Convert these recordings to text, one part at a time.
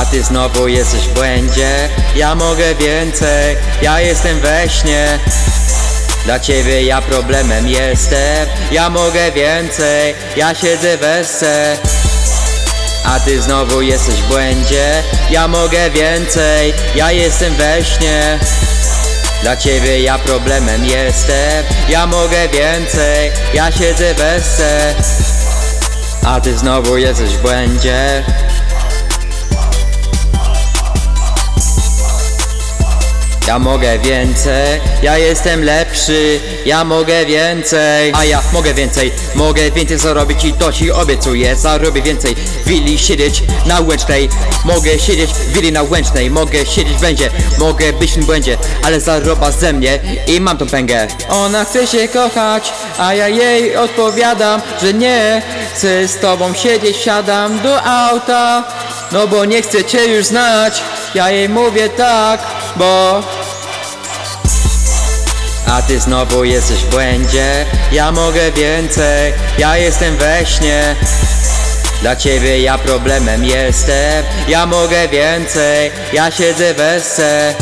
A ty znowu jesteś w błędzie. Ja mogę więcej Ja jestem we śnie. Dla ciebie ja problemem jestem. Ja mogę więcej Ja siedzę we sse. A ty znowu jesteś w błędzie. Ja mogę więcej Ja jestem we śnie. Dla ciebie ja problemem jestem. Ja mogę więcej Ja siedzę we sse. A ty znowu jesteś w błędzie Ja mogę więcej, ja jestem lepszy, ja mogę więcej. A ja mogę więcej, mogę więcej zarobić i to ci obiecuję Zarobię więcej, willi siedzieć na łęcznej Mogę siedzieć w willi na łęcznej, mogę siedzieć będzie Mogę być w tym błędzie, ale zaroba ze mnie i mam tą pęgę. Ona chce się kochać, a ja jej odpowiadam, że nie Chcę z tobą siedzieć, siadam do auta. No bo nie chcę cię już znać, ja jej mówię tak, bo a ty znowu jesteś w błędzie. Ja mogę więcej Ja jestem we śnie. Dla ciebie ja problemem jestem. Ja mogę więcej Ja siedzę we sse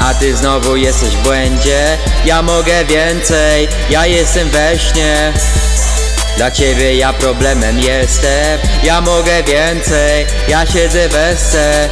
a ty znowu jesteś w błędzie. Ja mogę więcej Ja jestem we śnie. Dla ciebie ja problemem jestem. Ja mogę więcej Ja siedzę we sse